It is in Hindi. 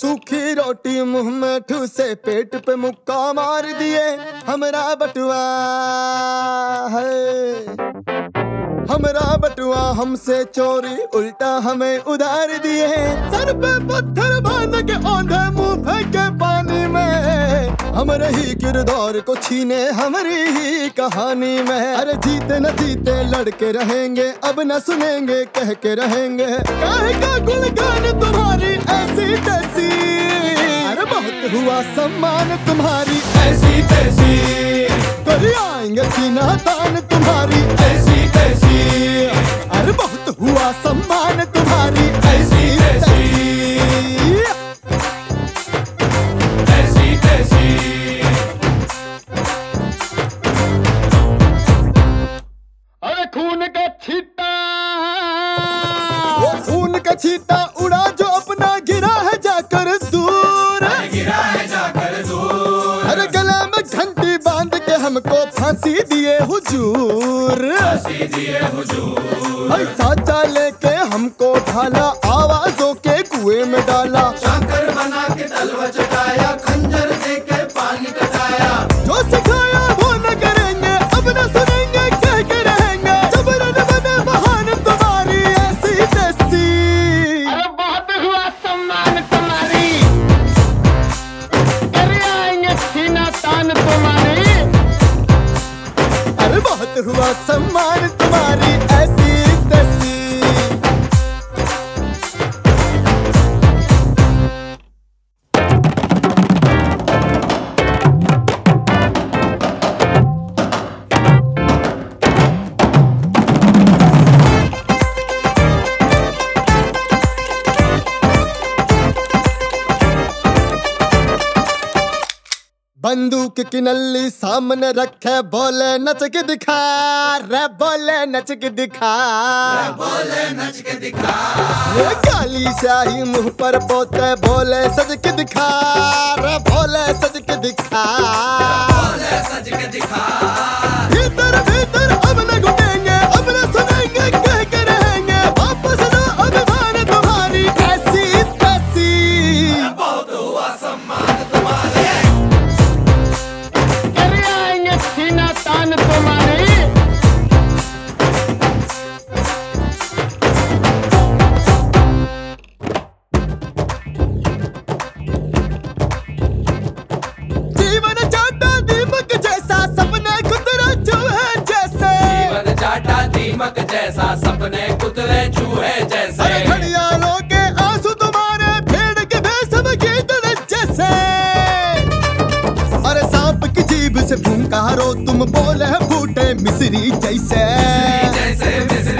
सूखी रोटी मुँह में ठूसे पेट पे मुक्का मार दिए। हमरा बटुआ, है। हमरा बटुआ हमसे चोरी उल्टा हमें उधार दिए। सर पे पत्थर बाँध के औंधे मुँह फेंके पानी में। हमरे ही किरदार को छीने हमारी ही कहानी में। अरे जीते न जीते लड़के रहेंगे, अब न सुनेंगे, कह के रहेंगे। काहे का गुणगान तुम्हारी ऐसी तैसी। अरे बहुत हुआ सम्मान तुम्हारी ऐसी तैसी। कर आएँगे सीना तान तुम्हारी ऐसी तैसी। अरे बहुत हुआ सम्मान तुम्हारी ऐसी तैसी। खून का छीटा। खून का छीटा। हमको फांसी दिए हुजूर। हँसी दिए हुजूर। ऐसा चाले के हमको ढाला आवाजों के कुएँ में डाला। शंकर बना के तलवा चटाया खंजर दे के पानी कटाया। जो सिखाया अरे बहुत हुआ सम्मान बंदूक की नल्ली सामने रखे बोले नच के दिखा रे बोले नच के दिखा बोले नच के दिखा। ये काली स्याही मुँह पर पोते बोले सज के दिखा। रे बोले सज के दिखा बोले सज के दिखा। भीतर भीतर दीमक जैसा सपने कुतरे चूहे जैसे। घड़ियालों के आँसू तुम्हारे भेड़ के भैंसम की तरह जैसे। अरे सांप की जीभ से फूंकारो तुम बोले फूटे मिसरी जैसे। मिसरी जैसे मिसरी जैसे